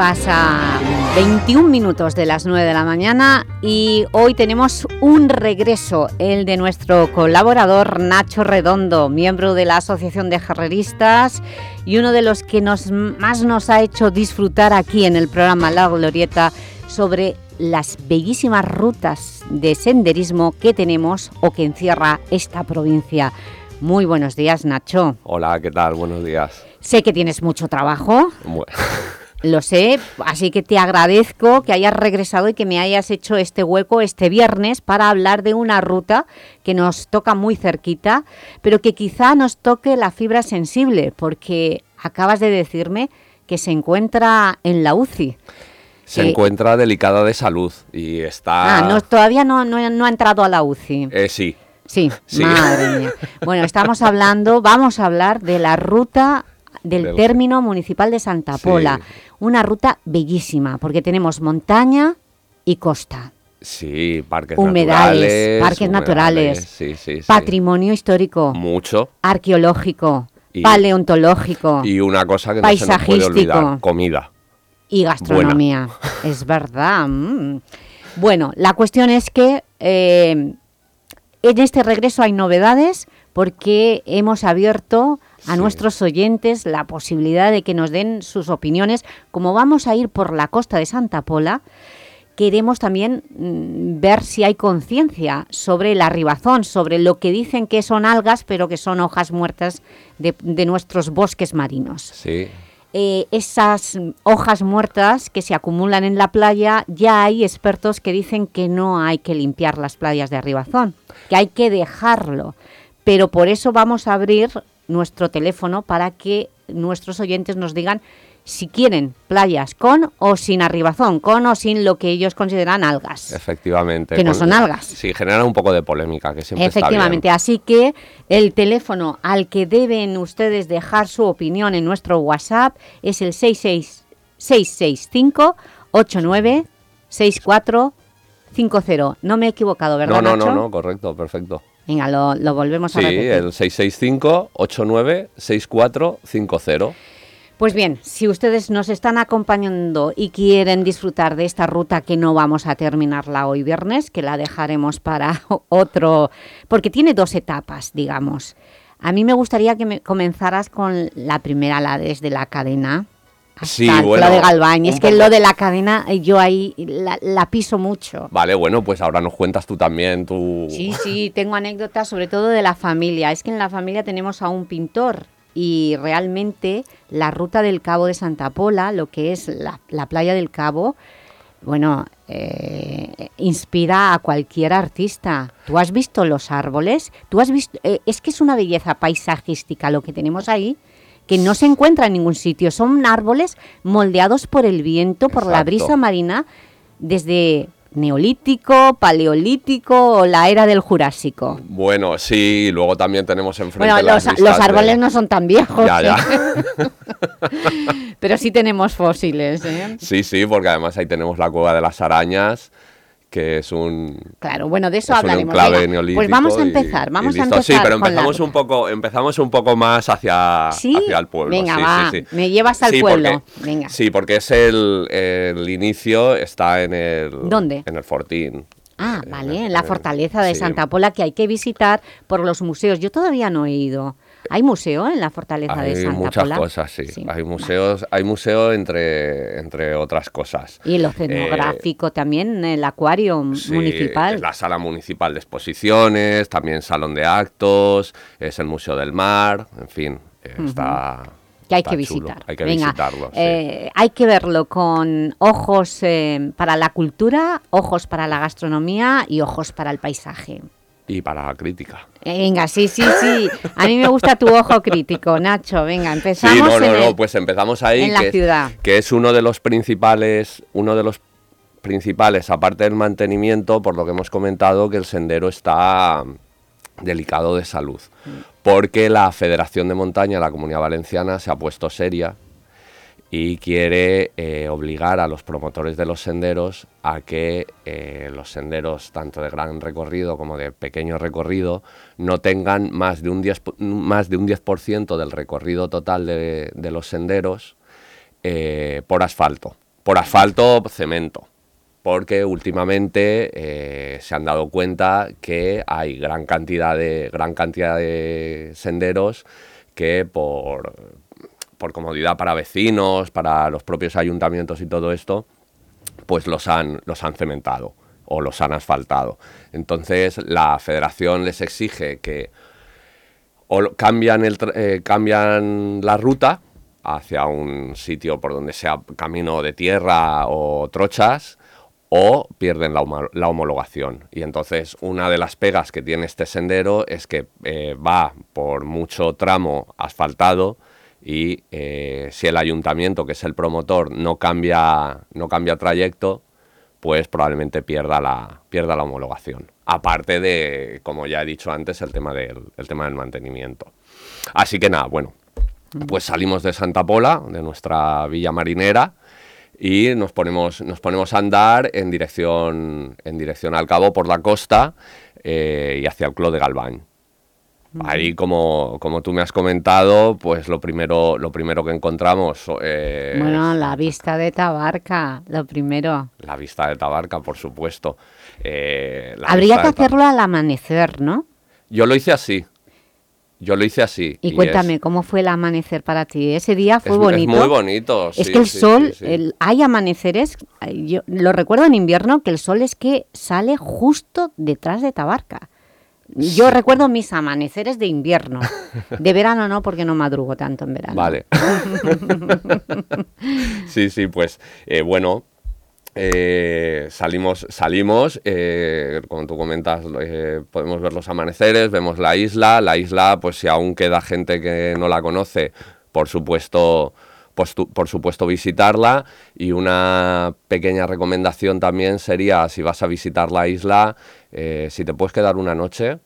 Pasa 21 minutos de las 9 de la mañana y hoy tenemos un regreso, el de nuestro colaborador Nacho Redondo, miembro de la Asociación de Herreristas y uno de los que nos, más nos ha hecho disfrutar aquí en el programa La Glorieta sobre las bellísimas rutas de senderismo que tenemos o que encierra esta provincia. Muy buenos días, Nacho. Hola, ¿qué tal? Buenos días. Sé que tienes mucho trabajo. Lo sé, así que te agradezco que hayas regresado y que me hayas hecho este hueco este viernes para hablar de una ruta que nos toca muy cerquita, pero que quizá nos toque la fibra sensible, porque acabas de decirme que se encuentra en la UCI. Se encuentra delicada de salud y está... Ah, no, todavía no, no, ha entrado a la UCI. Eh, sí. Sí, sí, madre mía. Bueno, estamos hablando, vamos a hablar de la ruta del término municipal de Santa Pola. Una ruta bellísima, porque tenemos montaña y costa. Sí, parques humedales, parques naturales, patrimonio histórico, mucho, arqueológico, paleontológico y una cosa que no se nos puede olvidar, comida y gastronomía. Es verdad. Mm. Bueno, la cuestión es que eh, en este regreso hay novedades porque hemos abierto a nuestros oyentes la posibilidad de que nos den sus opiniones. Como vamos a ir por la costa de Santa Pola, queremos también mm, ver si hay conciencia sobre la ribazón, sobre lo que dicen que son algas, pero que son hojas muertas de, nuestros bosques marinos. Sí. Eh, esas hojas muertas que se acumulan en la playa, ya hay expertos que dicen que no hay que limpiar las playas de Ribazón, que hay que dejarlo. Pero por eso vamos a abrir nuestro teléfono para que nuestros oyentes nos digan si quieren playas con o sin arribazón, con o sin lo que ellos consideran algas. Efectivamente. Que no son algas. Sí, genera un poco de polémica, que siempre Efectivamente, está así que el teléfono al que deben ustedes dejar su opinión en nuestro WhatsApp es el 66 665 89 6450. No me he equivocado, ¿verdad, No, no, no, no, correcto, perfecto. Venga, lo, volvemos a repetir. Sí, el 665-896450. Pues bien, si ustedes nos están acompañando y quieren disfrutar de esta ruta que no vamos a terminarla hoy viernes, que la dejaremos para otro... porque tiene dos etapas, digamos. A mí me gustaría que me comenzaras con la primera, la desde la cadena, sí, bueno, lo de Galván. Es que lo de la cadena eh, yo ahí la, piso mucho. Vale, bueno, pues ahora nos cuentas tú también tu... Sí, sí, tengo anécdotas sobre todo de la familia. Es que en la familia tenemos a un pintor y realmente la ruta del Cabo de Santa Pola, lo que es la, playa del Cabo, bueno, eh, inspira a cualquier artista. ¿Tú has visto los árboles? ¿Tú has visto...? Eh, es que es una belleza paisajística lo que tenemos ahí que no se encuentra en ningún sitio. Son árboles moldeados por el viento, por la brisa marina, desde neolítico, paleolítico o la era del Jurásico. Bueno, sí, luego también tenemos enfrente bueno, los, los árboles no son tan viejos. Ya, ya. ¿eh? Pero sí tenemos fósiles. ¿eh? Sí, sí, porque además ahí tenemos la cueva de las arañas, que es un claro bueno de eso hablaremos. pues vamos a empezar vamos a empezar sí pero empezamos un poco empezamos un poco más hacia, hacia el pueblo. Venga va me llevas al pueblo. Venga. sí porque es el, el, inicio está en el dónde en el Fortín. Ah vale en la fortaleza de Santa Pola que hay que visitar por los museos. Yo todavía no he ido ¿Hay museo en la fortaleza de Santa muchas cosas, sí. Hay museos, hay museo entre, entre otras cosas. Y lo cenográfico eh, también, el acuario municipal. la sala municipal de exposiciones, también salón de actos, es el Museo del Mar, en fin, está... Que hay que visitar. Hay que visitarlo. Eh, hay que verlo con ojos eh, para la cultura, ojos para la gastronomía y ojos para el paisaje y para la crítica. Venga, sí, sí, sí. A mí me gusta tu ojo crítico, Nacho. Venga, empezamos. Sí, no, no, no, pues empezamos ahí. En la ciudad. que es uno de los principales, uno de los principales, aparte del mantenimiento, por lo que hemos comentado, que el sendero está delicado de salud. Porque la Federación de Montaña, la Comunidad Valenciana, se ha puesto seria y quiere eh, obligar a los promotores de los senderos a que eh, los senderos, tanto de gran recorrido como de pequeño recorrido, no tengan más de un 10%, más de un 10 del recorrido total de, los senderos eh, por asfalto, por asfalto cemento, porque últimamente se han dado cuenta que hay gran cantidad de, gran cantidad de senderos que por por comodidad para vecinos, para los propios ayuntamientos y todo esto, pues los han, los han cementado o los han asfaltado. Entonces la federación les exige que o cambian, el, eh, cambian la ruta hacia un sitio por donde sea camino de tierra o trochas, o pierden la, homologación. Y entonces una de las pegas que tiene este sendero es que eh, va por mucho tramo asfaltado, y eh, si el ayuntamiento, que es el promotor, no cambia, no cambia trayecto, pues probablemente pierda la, pierda la homologación. Aparte de, como ya he dicho antes, el tema del, el tema del mantenimiento. Así que nada, bueno, pues salimos de Santa Pola, de nuestra villa marinera, y nos ponemos, nos ponemos a andar en dirección, en dirección al cabo por la costa eh, y hacia el Clo de Galván. Ahí, como, como tú me has comentado, pues lo primero, lo primero que encontramos... Eh, bueno, la vista de Tabarca, lo primero. La vista de Tabarca, por supuesto. Eh, Habría que hacerlo al amanecer, ¿no? Yo lo hice así. Yo lo hice así. Y, cuéntame, ¿cómo fue el amanecer para ti? Ese día fue bonito. Es muy bonito, Es que el sol, hay amaneceres, yo lo recuerdo en invierno, que el sol es que sale justo detrás de Tabarca. Yo recuerdo mis amaneceres de invierno. De verano no, porque no madrugo tanto en verano. Vale. sí, sí, pues eh, bueno, eh, salimos, salimos eh, como tú comentas, podemos ver los amaneceres, vemos la isla. La isla, pues si aún queda gente que no la conoce, por supuesto pues por supuesto visitarla y una pequeña recomendación también sería si vas a visitar la isla, eh, si te puedes quedar una noche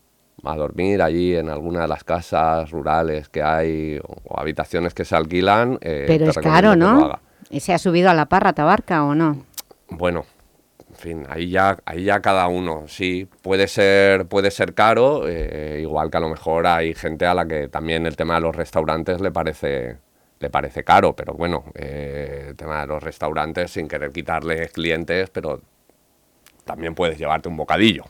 a dormir allí en alguna de las casas rurales que hay o, habitaciones que se alquilan. Eh, Pero es caro, ¿no? ¿Se ha subido a la parra Tabarca o no? Bueno, en fin, ahí ya, ahí ya cada uno, sí, puede ser, puede ser caro, eh, igual que a lo mejor hay gente a la que también el tema de los restaurantes le parece, le parece caro, pero bueno, eh, el tema de los restaurantes sin querer quitarle clientes, pero también puedes llevarte un bocadillo.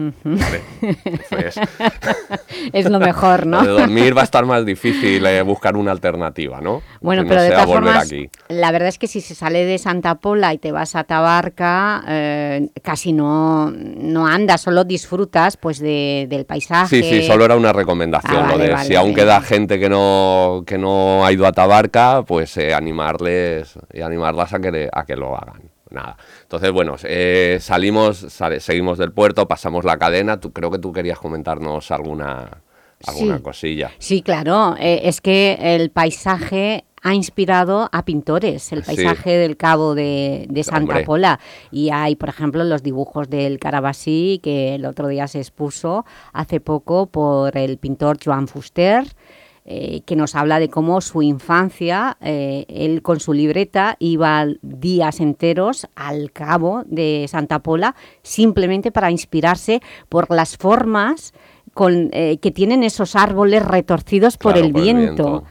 es lo mejor, ¿no? De dormir va a estar más difícil eh, buscar una alternativa, ¿no? Bueno, pero de todas formas, la verdad es que si se sale de Santa Pola y te vas a Tabarca, eh, casi no, no andas, solo disfrutas pues del paisaje. Sí, sí, solo era una recomendación, ah, lo de si aún queda gente que no, que no ha ido a Tabarca, pues eh, animarles y animarlas a que, a que lo hagan nada. Entonces, bueno, eh, salimos, seguimos del puerto, pasamos la cadena. Tú, creo que tú querías comentarnos alguna, alguna cosilla. Sí, claro. Eh, es que el paisaje ha inspirado a pintores, el paisaje del Cabo de, Santa Pola. Y hay, por ejemplo, los dibujos del Carabasí, que el otro día se expuso hace poco por el pintor Joan Fuster, eh, que nos habla de cómo su infancia, eh, él con su libreta iba días enteros al cabo de Santa Pola simplemente para inspirarse por las formas con, eh, que tienen esos árboles retorcidos por, el, viento.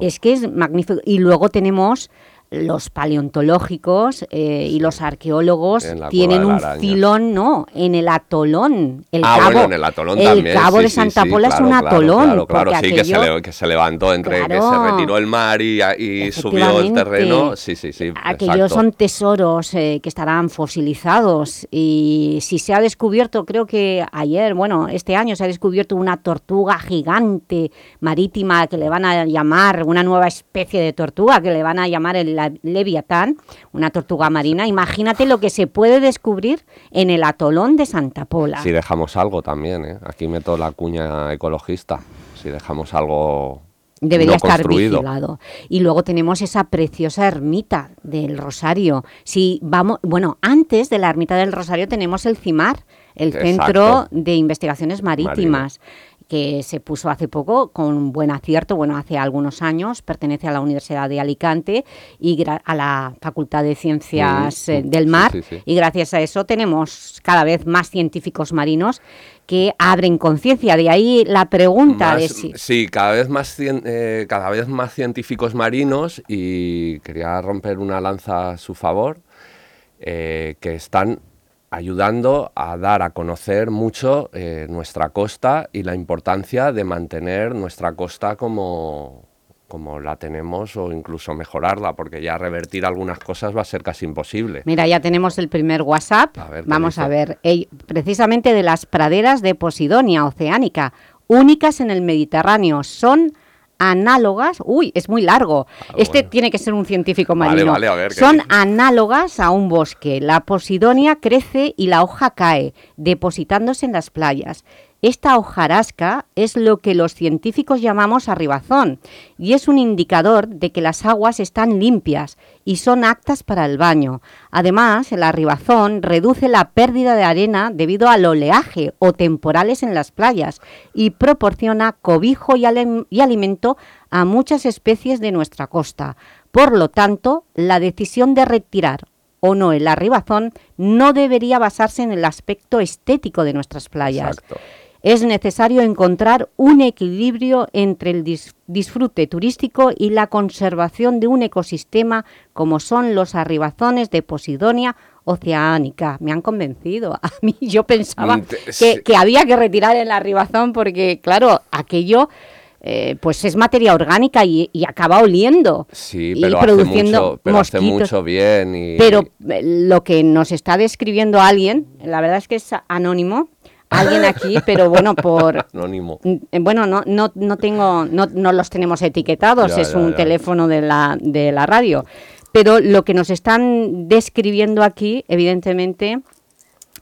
es que es magnífico. Y luego tenemos los paleontológicos eh, y los arqueólogos tienen un filón, no, en el atolón. El ah, cabo, bueno, en el atolón el también. cabo de Santa Pola es un atolón. Claro, claro, sí, que, se que, se levantó entre que se retiró el mar y, y subió el terreno. Sí, sí, sí. Aquellos son tesoros eh, que estarán fosilizados y si se ha descubierto, creo que ayer, bueno, este año se ha descubierto una tortuga gigante marítima que le van a llamar, una nueva especie de tortuga que le van a llamar el Leviatán, una tortuga marina. Imagínate lo que se puede descubrir en el atolón de Santa Pola. Si dejamos algo también, ¿eh? aquí meto la cuña ecologista, si dejamos algo Debería estar vigilado. Y luego tenemos esa preciosa ermita del Rosario. Si vamos, bueno, antes de la ermita del Rosario tenemos el CIMAR, el Centro de Investigaciones Marítimas. Que se puso hace poco con buen acierto, bueno, hace algunos años, pertenece a la Universidad de Alicante y a la Facultad de Ciencias eh, del Mar. y gracias a eso tenemos cada vez más científicos marinos que abren conciencia, de ahí la pregunta de si... Sí, cada vez, más, eh, cada vez más científicos marinos y quería romper una lanza a su favor, eh, que están ayudando a dar a conocer mucho eh, nuestra costa y la importancia de mantener nuestra costa como, como la tenemos o incluso mejorarla, porque ya revertir algunas cosas va a ser casi imposible. Mira, ya tenemos el primer WhatsApp. Vamos a ver, precisamente de las praderas de Posidonia oceánica, únicas en el Mediterráneo, son análogas, uy, es muy largo, ah, este tiene que ser un científico marino, son análogas a un bosque, la posidonia crece y la hoja cae, depositándose en las playas. Esta hojarasca es lo que los científicos llamamos arribazón y es un indicador de que las aguas están limpias y son aptas para el baño. Además, el arribazón reduce la pérdida de arena debido al oleaje o temporales en las playas y proporciona cobijo y, alimento a muchas especies de nuestra costa. Por lo tanto, la decisión de retirar o no el arribazón no debería basarse en el aspecto estético de nuestras playas es necesario encontrar un equilibrio entre el disfrute turístico y la conservación de un ecosistema como son los arribazones de Posidonia oceánica. Me han convencido. A mí yo pensaba que, había que retirar el arribazón porque, claro, aquello... Eh, pues es materia orgánica y, acaba oliendo sí, pero y produciendo hace mucho, bien. Pero eh, lo que nos está describiendo alguien, la verdad es que es anónimo, alguien aquí, pero bueno, por... Anónimo. Eh, bueno, no, no, no, tengo, no, no los tenemos etiquetados, es un teléfono de la, de la radio. Pero lo que nos están describiendo aquí, evidentemente,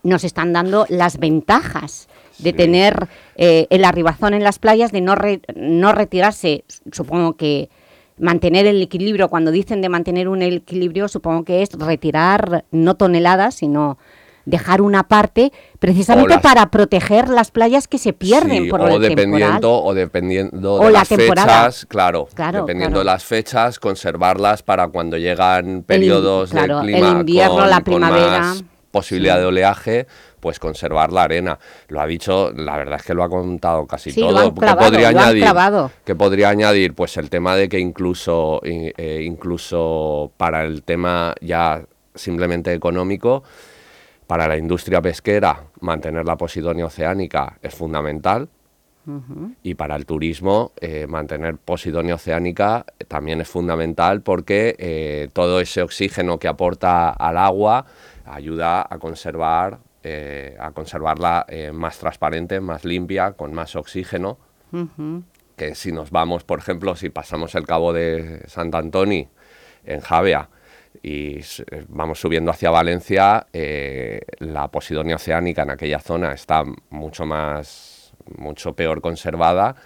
nos están dando las ventajas de tener eh, el arribazón en las playas, de no, no retirarse, supongo que mantener el equilibrio, cuando dicen de mantener un equilibrio, supongo que es retirar no toneladas, sino dejar una parte precisamente para proteger las playas que se pierden por o dependiendo O dependiendo de las fechas, claro, dependiendo de las fechas, conservarlas para cuando llegan periodos de clima el invierno, la primavera. más posibilidad de oleaje, pues conservar la arena. Lo ha dicho, la verdad es que lo ha contado casi todo. ¿Qué podría añadir? que podría añadir? Pues el tema de que incluso, eh, incluso para el tema ya simplemente económico, para la industria pesquera, mantener la posidonia oceánica es fundamental. Y para el turismo, eh, mantener posidonia oceánica también es fundamental porque eh, todo ese oxígeno que aporta al agua ayuda a conservar eh, a conservarla más transparente, más limpia, con más oxígeno. Que si nos vamos, por ejemplo, si pasamos el cabo de Sant Antoni en Javea, y eh, vamos subiendo hacia Valencia, eh, la posidonia oceánica en aquella zona está mucho más, mucho peor conservada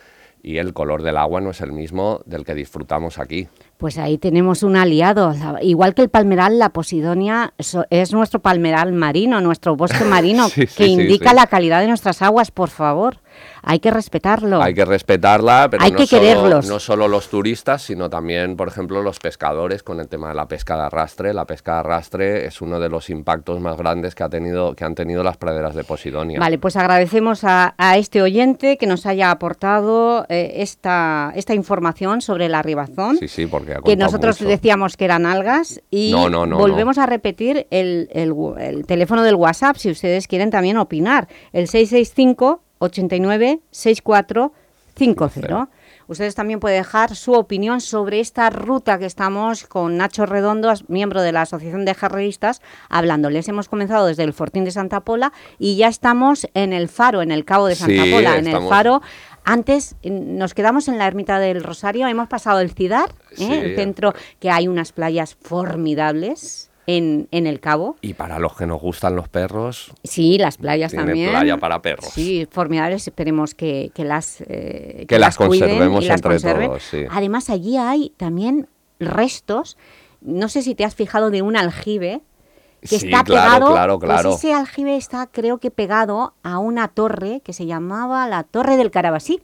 y el color del agua no es el mismo del que disfrutamos aquí. Pues ahí tenemos un aliado. Igual que el palmeral, la posidonia es nuestro palmeral marino, nuestro bosque marino, que indica la calidad de nuestras aguas, por favor hay que respetarlo. Hay que respetarla, pero no, solo, no solo los turistas, sino también, por ejemplo, los pescadores con el tema de la pesca de arrastre. La pesca de arrastre es uno de los impactos más grandes que, ha tenido, que han tenido las praderas de Posidonia. Vale, pues agradecemos a, este oyente que nos haya aportado eh, esta, esta información sobre la ribazón. Sí, sí, porque Que nosotros decíamos que eran algas y volvemos a repetir el, el, el teléfono del WhatsApp si ustedes quieren también opinar. El 665 89 64 50. Ustedes también pueden dejar su opinión sobre esta ruta que estamos con Nacho Redondo, miembro de la Asociación de Jarreristas, hablándoles. Hemos comenzado desde el Fortín de Santa Pola y ya estamos en el Faro, en el Cabo de Santa Pola, en el Faro. Antes nos quedamos en la Ermita del Rosario, hemos pasado el Cidar, ¿eh? el centro, que hay unas playas formidables en, el Cabo. Y para los que nos gustan los perros... Sí, las playas también. playa para perros. Sí, formidables, esperemos que, las eh, que, las, conservemos entre todos, Además, allí hay también restos, no sé si te has fijado de un aljibe, que Sí, está claro, pegado, claro, claro. pues ese aljibe está creo que pegado a una torre que se llamaba la Torre del Carabasí,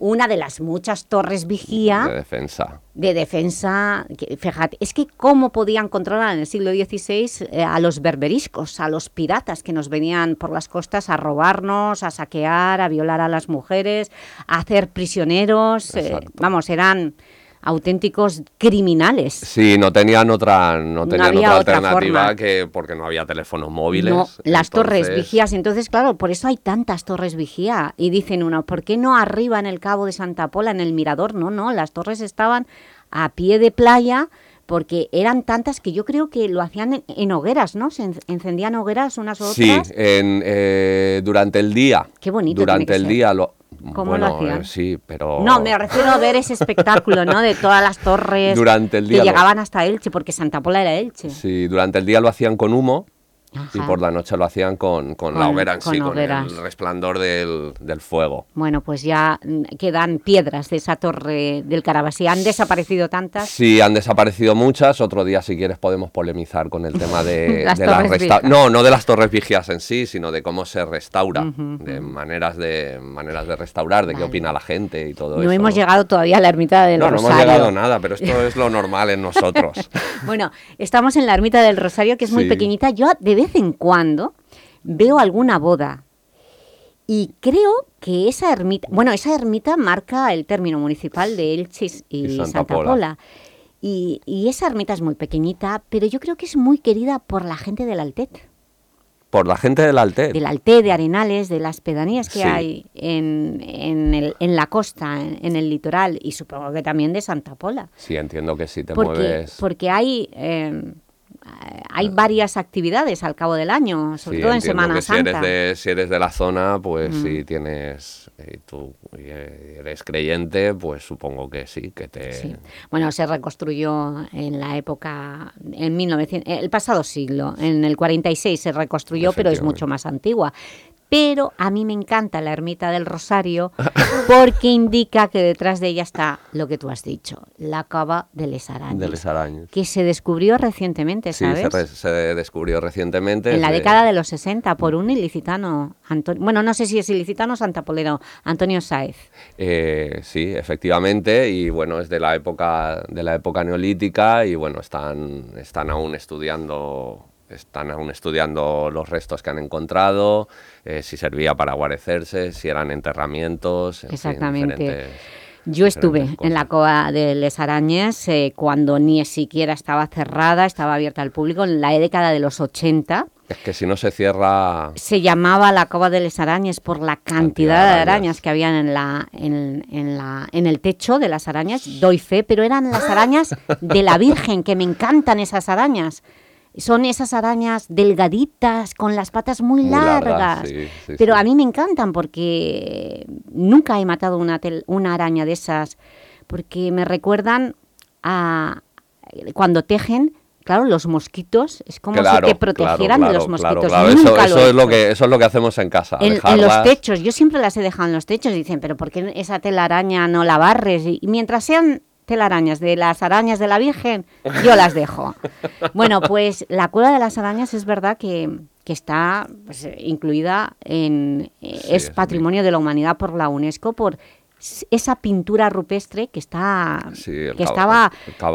una de las muchas torres vigía de defensa. de defensa, que, fíjate, es que cómo podían controlar en el siglo XVI eh, a los berberiscos, a los piratas que nos venían por las costas a robarnos, a saquear, a violar a las mujeres, a hacer prisioneros, eh, vamos, eran auténticos criminales. Sí, no tenían otra, no tenían otra alternativa que porque no había teléfonos móviles. No, las torres vigías, entonces claro, por eso hay tantas torres vigía. Y dicen uno, ¿por qué no arriba en el cabo de Santa Pola, en el mirador? No, no, las torres estaban a pie de playa porque eran tantas que yo creo que lo hacían en, en hogueras, ¿no? Se en- encendían hogueras unas u otras. Sí, en, eh, durante el día. Qué bonito Durante el ser. día lo. ¿Cómo lo bueno, hacían? eh, sí, pero. No, me refiero a ver ese espectáculo, ¿no? De todas las torres Durante el que día lo- llegaban hasta Elche, porque Santa Pola era Elche. Sí, durante el día lo hacían con humo y por la noche lo hacían con, con la hoguera en con sí, hogueras. con el resplandor del, del fuego. Bueno, pues ya mm, quedan piedras de esa torre del Carabasí. Han desaparecido tantas. Sí, han desaparecido muchas. Otro día, si quieres, podemos polemizar con el tema de, Las de torres. No, no de las torres vigías en sí, sino de cómo se restaura, de maneras de maneras de restaurar, de qué opina la gente y todo No eso. hemos llegado todavía a la ermita del No, no Rosario. hemos llegado a nada, pero esto es lo normal en nosotros. Bueno, estamos en la ermita del Rosario, que es muy Sí. pequeñita. Yo de vez en cuando veo alguna boda y creo que esa ermita, bueno, esa ermita marca el término municipal de Elche y, Y Santa Santa, Pola. Pola. Y, y esa ermita es muy pequeñita, pero yo creo que es muy querida por la gente del Altet. Por la gente del Altet. del Alté, de Arenales, de las pedanías que Sí. hay en, en, el- en la costa, en, en el litoral, y supongo que también de Santa Pola. Sí, entiendo que si te Porque, mueves... porque hay, eh, hay varias actividades al cabo del año, sobre Sí, todo en Semana que Santa. Si eres, de, si eres de la zona, pues si tienes, y tú eres creyente, pues supongo que sí, que te... Sí. Bueno, se reconstruyó en la época, en 1900, el pasado siglo, en el 46 se reconstruyó, pero es mucho más antigua. Pero a mí me encanta la ermita del Rosario porque indica que detrás de ella está lo que tú has dicho, la cava de Les Arañas, de Les Arañas. que se descubrió recientemente, Sí, ¿sabes? se, re- se descubrió recientemente. en la de- década de los 60 por un ilicitano, Anto- bueno, no sé si es ilicitano o santapolero, Antonio Sáez. Eh, sí, efectivamente, y bueno, es de la época de la época neolítica y bueno, están están aún estudiando están aún estudiando los restos que han encontrado, eh, si servía para guarecerse, si eran enterramientos, en fin, Exactamente. diferentes- Yo estuve en la cova de Les Arañes eh, cuando ni siquiera estaba cerrada, estaba abierta al público, en la década de los 80. Es que si no se cierra, Se llamaba la cova de Les Arañes por la cantidad, Cantidad de de arañas arañas. que habían en, la, en, en la, en el techo de las arañas, doy fe, pero eran las arañas de la Virgen, que me encantan esas arañas. Son esas arañas delgaditas, con las patas muy, Muy largas. largas, sí, sí, pero sí. a mí me encantan porque nunca he matado una, tel- una araña de esas, porque me recuerdan a cuando tejen, claro, los mosquitos, es como claro, si te protegieran claro, de los mosquitos. claro, eso, nunca eso lo he es lo que eso es lo que hacemos en casa, En, en los techos, yo siempre las he dejado en los techos y dicen, pero ¿por qué esa telaraña no la barres? Y mientras sean telarañas de las arañas de la Virgen, yo las dejo. bueno, pues la cueva de las arañas es verdad que, que está pues, incluida en... eh, Sí, es Patrimonio de la Humanidad por la UNESCO, por esa pintura rupestre que está Sí, que estaba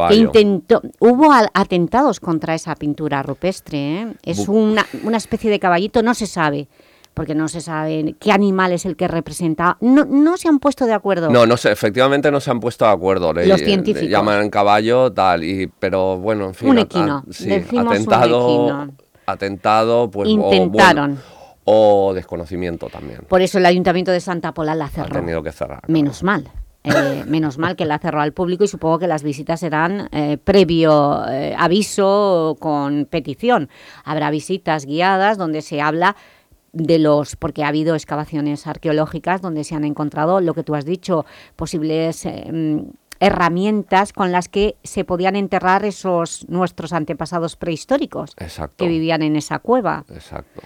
que intentó hubo atentados contra esa pintura rupestre ¿eh? es Bu- una, una especie de caballito no se sabe porque no se sabe qué animal es el que representa no, no se han puesto de acuerdo No, no sé, efectivamente no se han puesto de acuerdo. Le, Los le científicos. llaman caballo, tal, y, pero bueno, en fin. Un a- a- equino, sí, decimos un equino. atentado, pues. o, bueno, Intentaron. O, desconocimiento también. por eso el ayuntamiento de Santa Pola la Ha cerró tenido que cerrar. menos mal eh, menos mal que la cerró al público y supongo que las visitas serán eh, previo eh, aviso con petición. Habrá visitas guiadas donde se habla de los, porque ha habido excavaciones arqueológicas donde se han encontrado lo que tú has dicho, posibles eh, herramientas con las que se podían enterrar esos nuestros antepasados prehistóricos que vivían en esa cueva. Exacto,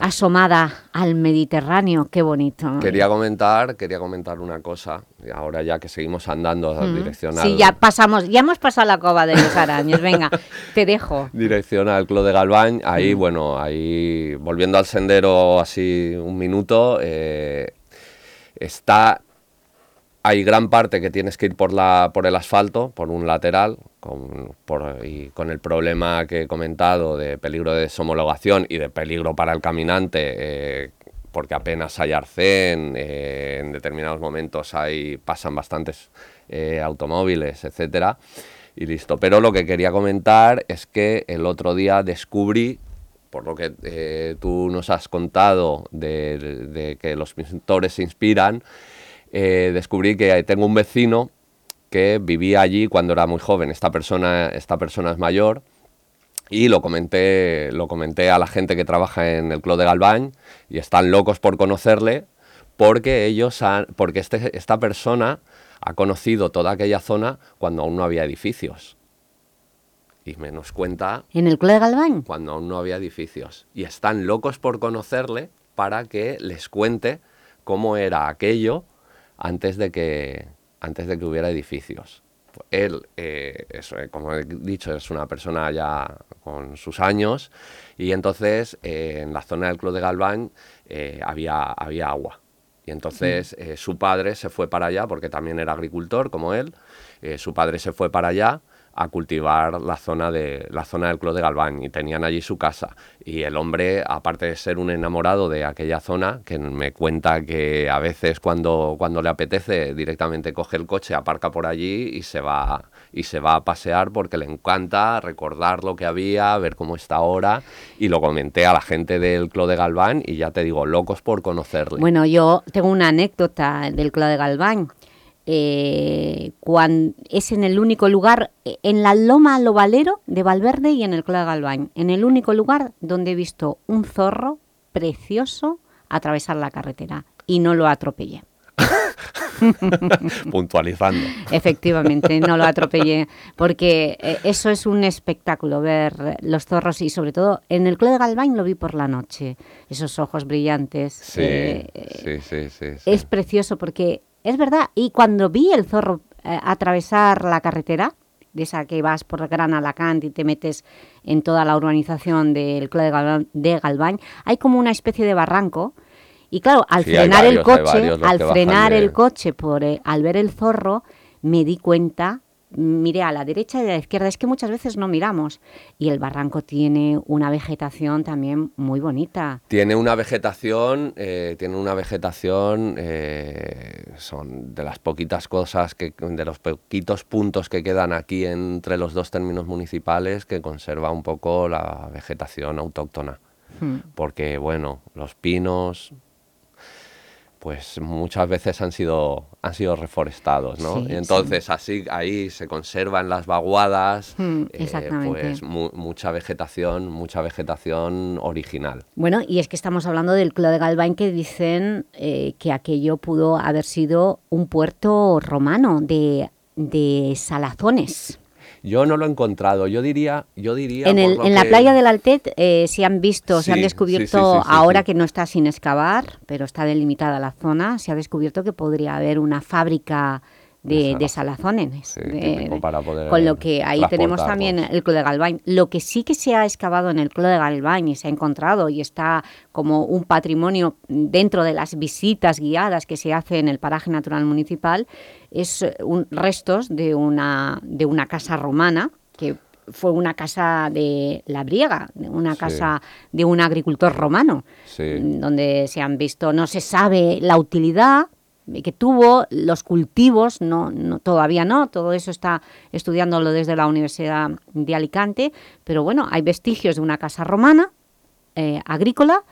Asomada al Mediterráneo, qué bonito. Quería comentar, quería comentar una cosa, ahora ya que seguimos andando mm. Sí, ya pasamos, ya hemos pasado la cova de los araños, venga, te dejo. Dirección al Clo de Galván, ahí, mm. bueno, ahí, volviendo al sendero así un minuto, eh, está hay gran parte que tienes que ir por, la, por el asfalto, por un lateral, con, y con el problema que he comentado de peligro de deshomologación y de peligro para el caminante, eh, porque apenas hay arcén, eh, en determinados momentos hay, pasan bastantes eh, automóviles, etcétera, y listo. Pero lo que quería comentar es que el otro día descubrí por lo que tú nos has contado de, que los pintores se inspiran, eh, descubrí que tengo un vecino que vivía allí cuando era muy joven. Esta persona, esta persona es mayor y lo comenté, lo comenté a la gente que trabaja en el Club de Galván y están locos por conocerle porque ellos porque este, esta persona ha conocido toda aquella zona cuando aún no había edificios. Y me nos cuenta... ¿En el Club de Galván? Cuando aún no había edificios. Y están locos por conocerle para que les cuente cómo era aquello antes de que, antes de que hubiera edificios. Él, eh, eh, como he dicho, es una persona ya con sus años y entonces eh, en la zona del Club de Galván había, había agua. Y entonces mm. su padre se fue para allá, porque también era agricultor como él, su padre se fue para allá a cultivar la zona, de, la zona del Clos de Galván y tenían allí su casa. Y el hombre, aparte de ser un enamorado de aquella zona, que me cuenta que a veces cuando, cuando le apetece directamente coge el coche, aparca por allí y se va y se va a pasear porque le encanta recordar lo que había, ver cómo está ahora y lo comenté a la gente del Clos de Galván y ya te digo, locos por conocerle. Bueno, yo tengo una anécdota del Clos de Galván eh, cuando es en el único lugar, en la Loma Lobalero de Valverde y en el Club de Galván, en el único lugar donde he visto un zorro precioso atravesar la carretera y no lo atropellé. Puntualizando. Efectivamente, no lo atropellé, porque eh, eso es un espectáculo, ver los zorros y sobre todo en el Club de Galván lo vi por la noche, esos ojos brillantes. sí, eh, sí, sí, Es precioso porque es verdad, y cuando vi el zorro eh, atravesar la carretera, de esa que vas por Gran Alacant y te metes en toda la urbanización del Club de Galván, hay como una especie de barranco, y claro, al frenar el coche, al frenar el coche por, eh, al ver el zorro, me di cuenta miré a la derecha y a la izquierda, es que muchas veces no miramos. Y el barranco tiene una vegetación también muy bonita. Tiene una vegetación, eh, tiene una vegetación, eh, son de las poquitas cosas, que, de los poquitos puntos que quedan aquí entre los dos términos municipales que conserva un poco la vegetación autóctona. Hmm. Porque, bueno, los pinos, pues muchas veces han sido, han sido reforestados, ¿no? y entonces así ahí se conservan las vaguadas, mm, eh, pues mucha vegetación, mucha vegetación original. Bueno, y es que estamos hablando del Club de Galván que dicen eh, que aquello pudo haber sido un puerto romano de, de salazones. Yo no lo he encontrado, yo diría... Yo diría en, el, en la playa del Altet eh, se han visto, se han descubierto, ahora que no está sin excavar, pero está delimitada la zona, se ha descubierto que podría haber una fábrica de, salazones. con lo que ahí tenemos también el Club de Galván. Lo que sí que se ha excavado en el Club de Galván y se ha encontrado y está como un patrimonio dentro de las visitas guiadas que se hace en el paraje natural municipal es un, restos de una, de una casa romana que fue una casa de la Briega, una casa de un agricultor romano, donde se han visto, no se sabe la utilidad, que tuvo, los cultivos, no, todavía no, todo eso está estudiándolo desde la Universidad de Alicante, pero bueno, hay vestigios de una casa romana, eh, agrícola,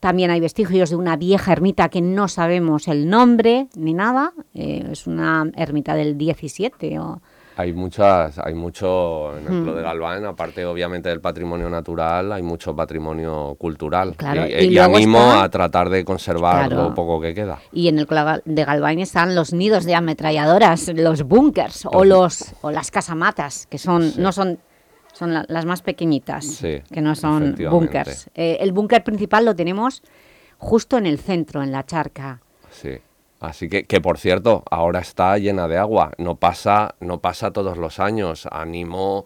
también hay vestigios de una vieja ermita que no sabemos el nombre ni nada, eh, es una ermita del 17 o Hay muchas, hay mucho en el Club Mm. de Galván, aparte obviamente del patrimonio natural, hay mucho patrimonio cultural. Claro, y, y animo está- a tratar de conservar Claro. lo poco que queda. Y en el Club de Galván están los nidos de ametralladoras, los búnkers o, los, o las casamatas, que son Sí. no son, son la- las más pequeñitas, Sí, que no son búnkers. Eh, el búnker principal lo tenemos justo en el centro, en la charca. Sí. Así que, que por cierto, ahora está llena de agua. No pasa, no pasa todos los años. Animo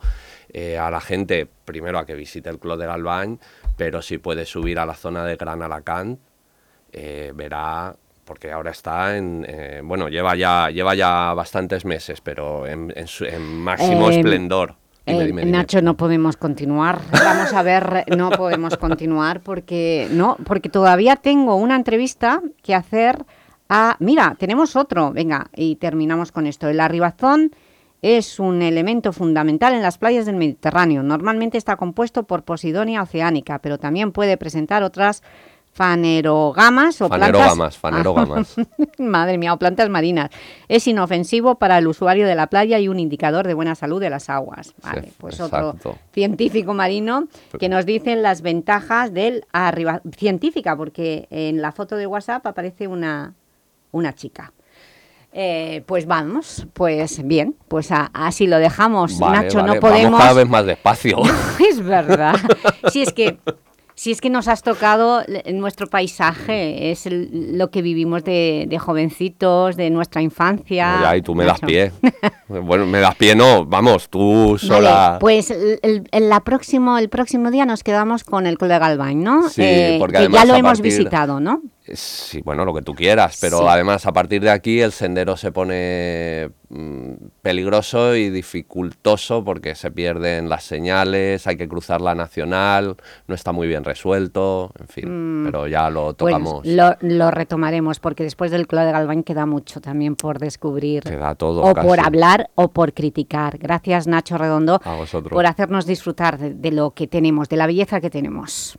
eh, a la gente primero a que visite el Club de Galván, pero si puede subir a la zona de Gran Alacant, eh, verá porque ahora está en eh, bueno lleva ya lleva ya bastantes meses, pero en, en su- en máximo Eh, esplendor. Dime, dime, dime. Nacho, no podemos continuar. Vamos a ver, no podemos continuar porque no, porque todavía tengo una entrevista que hacer a... Mira, tenemos otro, venga, y terminamos con esto. El arribazón es un elemento fundamental en las playas del Mediterráneo. Normalmente está compuesto por Posidonia oceánica, pero también puede presentar otras fanerogamas o Fanerogamas, plantas... fanerogamas. Madre mía, o plantas marinas. Es inofensivo para el usuario de la playa y un indicador de buena salud de las aguas. Vale, Sí, pues otro científico marino que nos dicen las ventajas del arriba... Científica, porque en la foto de WhatsApp aparece una, una chica. Eh, pues vamos, pues bien, pues a- así lo dejamos. Vale, Nacho, vale, no podemos... Vamos cada vez más despacio. Es verdad. Si es que, si es que nos has tocado nuestro paisaje, es el- lo que vivimos de, de jovencitos, de nuestra infancia. Ya, y tú me das pie. bueno, me das pie, no, vamos, tú Vale, sola. pues el, la próximo, el próximo día nos quedamos con el de Galván, ¿no? Sí, porque que además ya lo hemos partir- visitado, ¿no? Sí, bueno, lo que tú quieras, pero Sí. además a partir de aquí el sendero se pone mm, peligroso y dificultoso porque se pierden las señales, hay que cruzar la nacional, no está muy bien resuelto, en fin, pero ya lo Mm. Pues tocamos. lo, lo retomaremos porque después del Club de Galván queda mucho también por descubrir. Queda todo o casi. por hablar o por criticar. Gracias Nacho Redondo A vosotros. por hacernos disfrutar de, de lo que tenemos, de la belleza que tenemos.